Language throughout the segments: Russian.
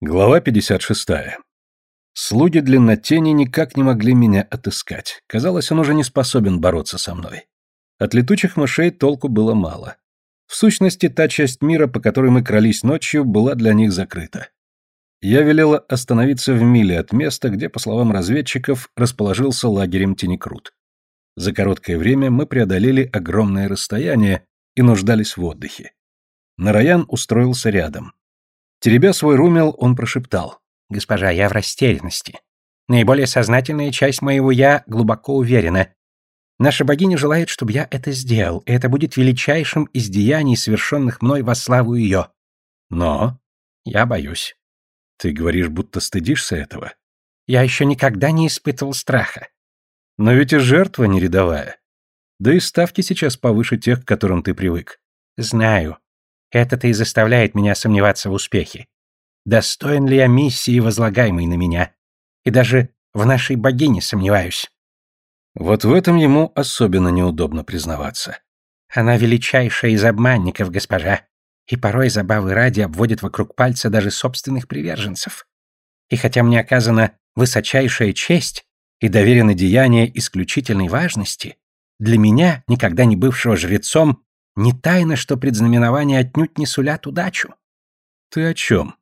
Глава 56. Слуги длиннотени никак не могли меня отыскать. Казалось, он уже не способен бороться со мной. От летучих мышей толку было мало. В сущности, та часть мира, по которой мы крались ночью, была для них закрыта. Я велела остановиться в миле от места, где, по словам разведчиков, расположился лагерем Тенекрут. За короткое время мы преодолели огромное расстояние и нуждались в отдыхе. Нараян устроился рядом. Теребя свой румел, он прошептал. «Госпожа, я в растерянности. Наиболее сознательная часть моего «я» глубоко уверена. Наша богиня желает, чтобы я это сделал, и это будет величайшим из деяний, совершенных мной во славу ее. Но я боюсь. Ты говоришь, будто стыдишься этого? Я еще никогда не испытывал страха. Но ведь и жертва не рядовая. Да и ставки сейчас повыше тех, к которым ты привык. Знаю. Это-то и заставляет меня сомневаться в успехе. Достоин ли я миссии, возлагаемой на меня? И даже в нашей богине сомневаюсь. Вот в этом ему особенно неудобно признаваться. Она величайшая из обманников, госпожа, и порой забавы ради обводит вокруг пальца даже собственных приверженцев. И хотя мне оказана высочайшая честь и доверены деяния исключительной важности, для меня, никогда не бывшего жрецом, не тайно, что предзнаменования отнюдь не сулят удачу. Ты о чем?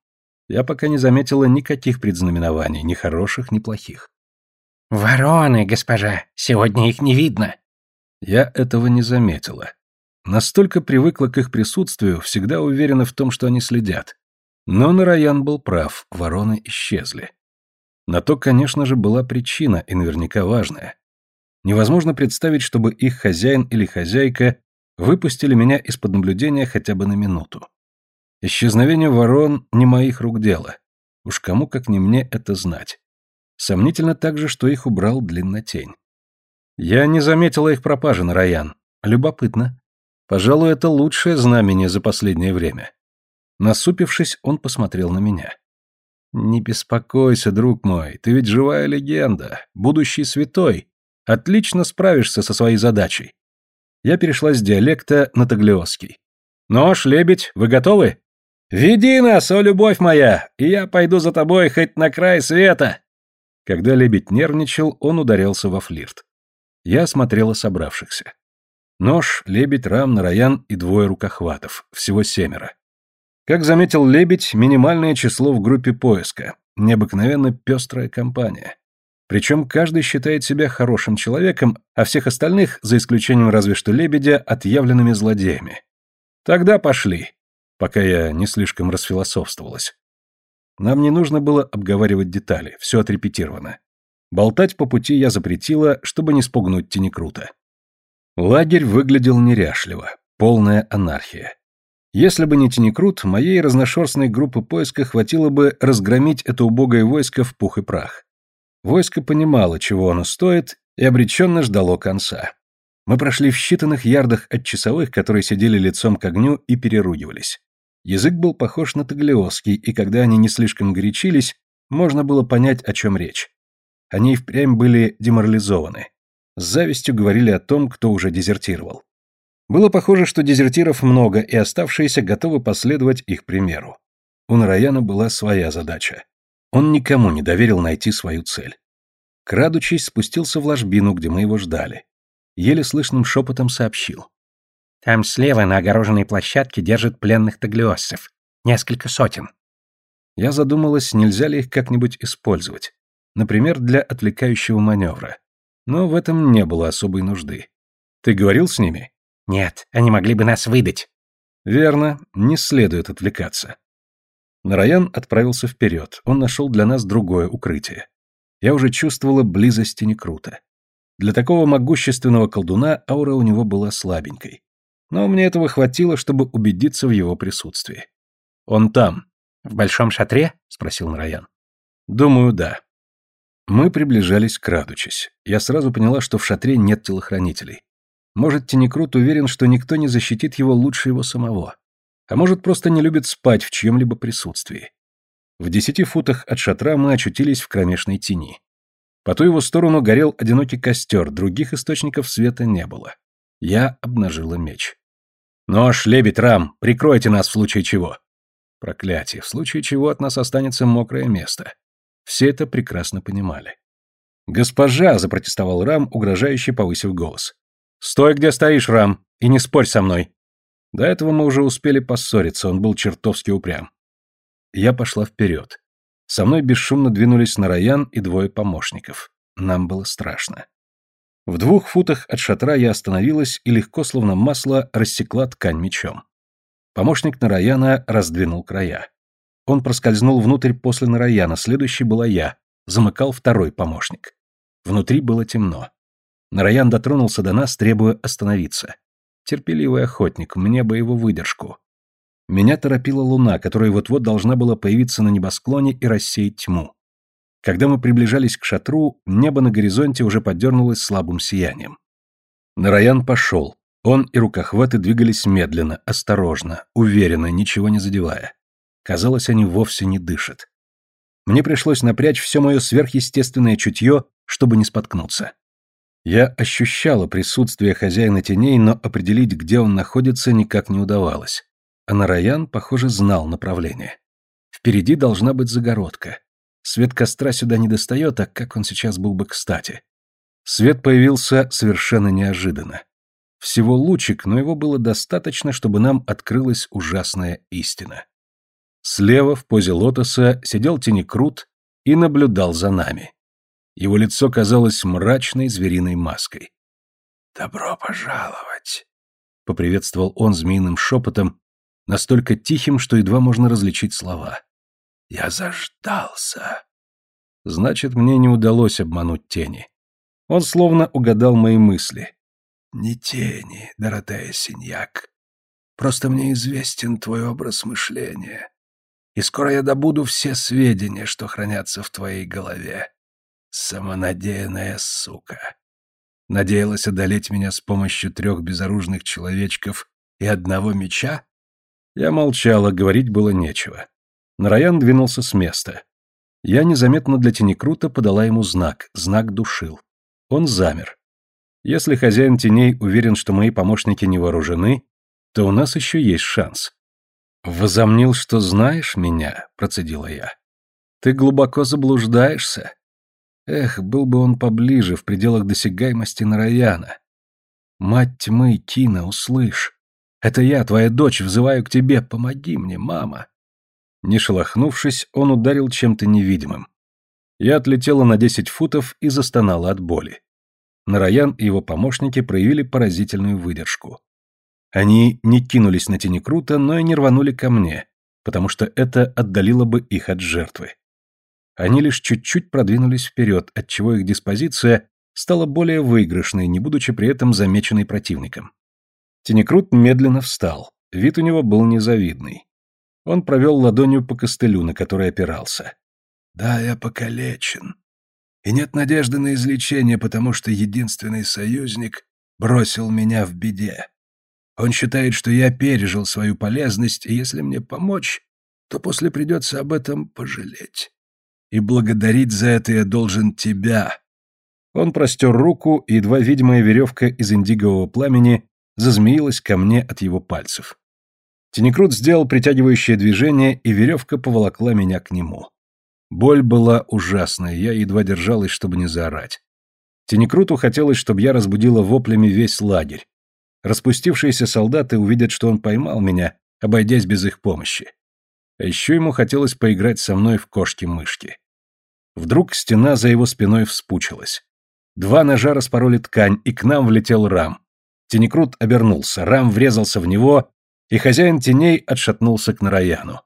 Я пока не заметила никаких предзнаменований, ни хороших, ни плохих. Вороны, госпожа, сегодня их не видно. Я этого не заметила. Настолько привыкла к их присутствию, всегда уверена в том, что они следят. Но Нараян был прав, вороны исчезли. На то, конечно же, была причина, и наверняка важная. Невозможно представить, чтобы их хозяин или хозяйка выпустили меня из-под наблюдения хотя бы на минуту. Исчезновение ворон не моих рук дело. Уж кому как не мне это знать. Сомнительно также, что их убрал длиннотень. Я не заметила их пропажи на Раян. Любопытно. Пожалуй, это лучшее знамение за последнее время. Насупившись, он посмотрел на меня. «Не беспокойся, друг мой, ты ведь живая легенда, будущий святой. Отлично справишься со своей задачей я перешла с диалекта на таглиосский. «Нож, лебедь, вы готовы?» «Веди нас, о любовь моя, и я пойду за тобой хоть на край света!» Когда лебедь нервничал, он ударялся во флирт. Я смотрела собравшихся. Нож, лебедь, рам, нараян и двое рукохватов, всего семеро. Как заметил лебедь, минимальное число в группе поиска, необыкновенно пестрая компания. Причем каждый считает себя хорошим человеком, а всех остальных, за исключением разве что лебедя, отъявленными злодеями. Тогда пошли, пока я не слишком расфилософствовалась. Нам не нужно было обговаривать детали, все отрепетировано. Болтать по пути я запретила, чтобы не спугнуть Тенекрута. Лагерь выглядел неряшливо, полная анархия. Если бы не Тенекрут, моей разношерстной группы поиска хватило бы разгромить это убогое войско в пух и прах. Войско понимало, чего оно стоит, и обреченно ждало конца. Мы прошли в считанных ярдах от часовых, которые сидели лицом к огню и переругивались. Язык был похож на таглиосский, и когда они не слишком горячились, можно было понять, о чем речь. Они и впрямь были деморализованы. С завистью говорили о том, кто уже дезертировал. Было похоже, что дезертиров много, и оставшиеся готовы последовать их примеру. У Нараяна была своя задача. Он никому не доверил найти свою цель. Крадучись, спустился в ложбину, где мы его ждали. Еле слышным шепотом сообщил. «Там слева на огороженной площадке держат пленных таглиоссов. Несколько сотен». Я задумалась, нельзя ли их как-нибудь использовать. Например, для отвлекающего маневра. Но в этом не было особой нужды. Ты говорил с ними? Нет, они могли бы нас выдать. Верно, не следует отвлекаться. Нараян отправился вперед, он нашел для нас другое укрытие. Я уже чувствовала близость Некрута. Для такого могущественного колдуна аура у него была слабенькой. Но мне этого хватило, чтобы убедиться в его присутствии. «Он там». «В большом шатре?» — спросил Нараян. «Думаю, да». Мы приближались, крадучись. Я сразу поняла, что в шатре нет телохранителей. Может, Тенекрут уверен, что никто не защитит его лучше его самого а может, просто не любит спать в чьем-либо присутствии. В десяти футах от шатра мы очутились в кромешной тени. По ту его сторону горел одинокий костер, других источников света не было. Я обнажила меч. «Нож, лебедь, рам, прикройте нас в случае чего!» Проклятие, в случае чего от нас останется мокрое место. Все это прекрасно понимали. «Госпожа!» — запротестовал Рам, угрожающе повысив голос. «Стой, где стоишь, Рам, и не спорь со мной!» До этого мы уже успели поссориться, он был чертовски упрям. Я пошла вперед. Со мной бесшумно двинулись Нараян и двое помощников. Нам было страшно. В двух футах от шатра я остановилась и легко, словно масло, рассекла ткань мечом. Помощник Нараяна раздвинул края. Он проскользнул внутрь после Нараяна, следующий была я, замыкал второй помощник. Внутри было темно. Нараян дотронулся до нас, требуя остановиться. Терпеливый охотник, мне бы его выдержку. Меня торопила луна, которая вот-вот должна была появиться на небосклоне и рассеять тьму. Когда мы приближались к шатру, небо на горизонте уже подернулось слабым сиянием. Нараян пошел. Он и рукохваты двигались медленно, осторожно, уверенно, ничего не задевая. Казалось, они вовсе не дышат. Мне пришлось напрячь все мое сверхъестественное чутье, чтобы не споткнуться. Я ощущала присутствие хозяина теней, но определить, где он находится, никак не удавалось. А Нараян, похоже, знал направление. Впереди должна быть загородка. Свет костра сюда не достает, а как он сейчас был бы кстати. Свет появился совершенно неожиданно. Всего лучик, но его было достаточно, чтобы нам открылась ужасная истина. Слева, в позе лотоса, сидел Тенекрут и наблюдал за нами. Его лицо казалось мрачной звериной маской. «Добро пожаловать!» — поприветствовал он змеиным шепотом, настолько тихим, что едва можно различить слова. «Я заждался!» Значит, мне не удалось обмануть тени. Он словно угадал мои мысли. «Не тени, Доротея Синьяк. Просто мне известен твой образ мышления, и скоро я добуду все сведения, что хранятся в твоей голове. Самонадеянная сука. Надеялась одолеть меня с помощью трех безоружных человечков и одного меча? Я молчала, говорить было нечего. Нараян двинулся с места. Я незаметно для Тенекрута подала ему знак, знак душил. Он замер. Если хозяин теней уверен, что мои помощники не вооружены, то у нас еще есть шанс. «Возомнил, что знаешь меня», — процедила я. «Ты глубоко заблуждаешься. Эх, был бы он поближе, в пределах досягаемости Нараяна. Мать тьмы, Кина, услышь. Это я, твоя дочь, взываю к тебе, помоги мне, мама. Не шелохнувшись, он ударил чем-то невидимым. Я отлетела на десять футов и застонала от боли. Нараян и его помощники проявили поразительную выдержку. Они не кинулись на тени круто, но и не рванули ко мне, потому что это отдалило бы их от жертвы. Они лишь чуть-чуть продвинулись вперед, отчего их диспозиция стала более выигрышной, не будучи при этом замеченной противником. Тенекрут медленно встал. Вид у него был незавидный. Он провел ладонью по костылю, на который опирался. «Да, я покалечен. И нет надежды на излечение, потому что единственный союзник бросил меня в беде. Он считает, что я пережил свою полезность, и если мне помочь, то после придется об этом пожалеть и благодарить за это я должен тебя». Он простер руку, и едва видимая веревка из индигового пламени зазмеилась ко мне от его пальцев. Тенекрут сделал притягивающее движение, и веревка поволокла меня к нему. Боль была ужасная, я едва держалась, чтобы не заорать. Тенекруту хотелось, чтобы я разбудила воплями весь лагерь. Распустившиеся солдаты увидят, что он поймал меня, обойдясь без их помощи. А еще ему хотелось поиграть со мной в кошки-мышки. Вдруг стена за его спиной вспучилась. Два ножа распороли ткань, и к нам влетел рам. Тенекрут обернулся, рам врезался в него, и хозяин теней отшатнулся к Нараяну.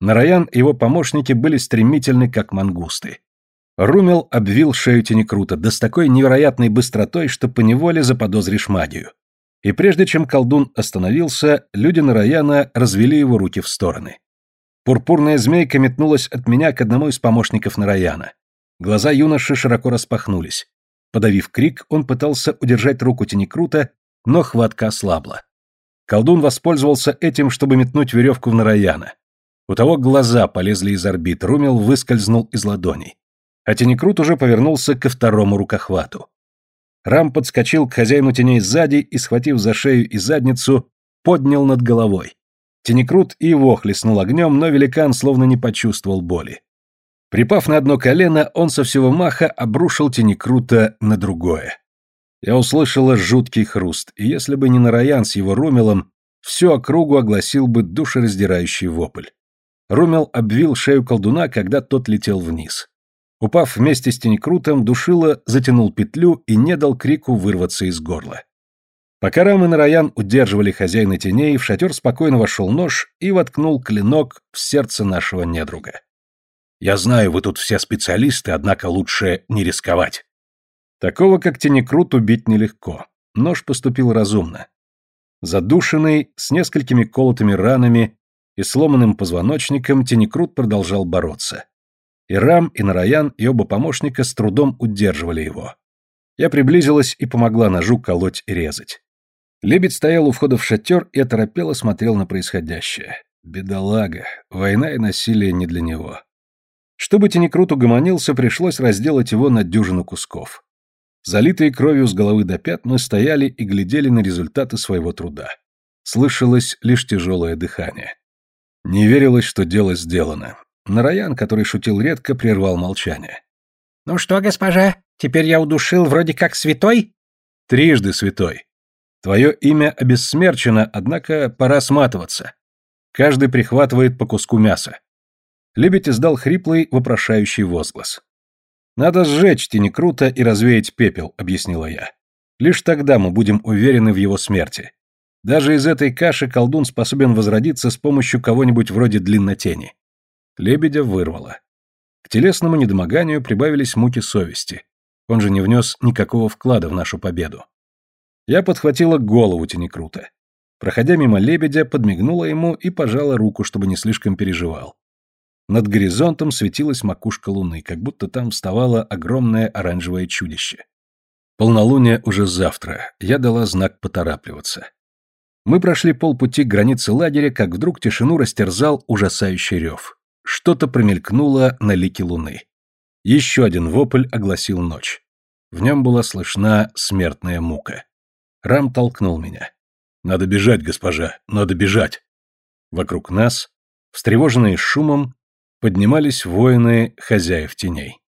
Нараян и его помощники были стремительны, как мангусты. Румел обвил шею Тенекрута, да с такой невероятной быстротой, что поневоле заподозришь магию. И прежде чем колдун остановился, люди Нараяна развели его руки в стороны. Пурпурная змейка метнулась от меня к одному из помощников Нараяна. Глаза юноши широко распахнулись. Подавив крик, он пытался удержать руку Тенекрута, но хватка ослабла. Колдун воспользовался этим, чтобы метнуть веревку в Нараяна. У того глаза полезли из орбит, Румел выскользнул из ладоней. А Тенекрут уже повернулся ко второму рукохвату. Рам подскочил к хозяину теней сзади и, схватив за шею и задницу, поднял над головой. Тенекрут и его хлестнул огнем, но великан словно не почувствовал боли. Припав на одно колено, он со всего маха обрушил Тенекрута на другое. Я услышала жуткий хруст, и если бы не Нараян с его румелом, всю округу огласил бы душераздирающий вопль. Румел обвил шею колдуна, когда тот летел вниз. Упав вместе с Тенекрутом, Душила затянул петлю и не дал крику вырваться из горла. Пока Рам и Нараян удерживали хозяина теней, в шатер спокойно вошел нож и воткнул клинок в сердце нашего недруга. «Я знаю, вы тут все специалисты, однако лучше не рисковать». Такого, как Тенекрут, убить нелегко. Нож поступил разумно. Задушенный, с несколькими колотыми ранами и сломанным позвоночником, Тенекрут продолжал бороться. И Рам, и Нараян, и оба помощника с трудом удерживали его. Я приблизилась и помогла ножу колоть и резать. Лебедь стоял у входа в шатер и оторопело смотрел на происходящее. Бедолага, война и насилие не для него. Чтобы Тенекрут угомонился, пришлось разделать его на дюжину кусков. Залитые кровью с головы до пят, мы стояли и глядели на результаты своего труда. Слышалось лишь тяжелое дыхание. Не верилось, что дело сделано. Нараян, который шутил редко, прервал молчание. «Ну что, госпожа, теперь я удушил вроде как святой?» «Трижды святой. Твое имя обессмерчено, однако пора сматываться. Каждый прихватывает по куску мяса». Лебедь издал хриплый, вопрошающий возглас. «Надо сжечь Тенекрута и развеять пепел», — объяснила я. «Лишь тогда мы будем уверены в его смерти. Даже из этой каши колдун способен возродиться с помощью кого-нибудь вроде длиннотени. Лебедя вырвало. К телесному недомоганию прибавились муки совести. Он же не внес никакого вклада в нашу победу. Я подхватила голову Тенекрута. Проходя мимо лебедя, подмигнула ему и пожала руку, чтобы не слишком переживал. Над горизонтом светилась макушка луны, как будто там вставало огромное оранжевое чудище. Полнолуние уже завтра. Я дала знак поторапливаться. Мы прошли полпути к границе лагеря, как вдруг тишину растерзал ужасающий рев. Что-то промелькнуло на лике луны. Еще один вопль огласил ночь. В нем была слышна смертная мука. Рам толкнул меня. «Надо бежать, госпожа, надо бежать!» Вокруг нас, встревоженные шумом, поднимались воины хозяев теней.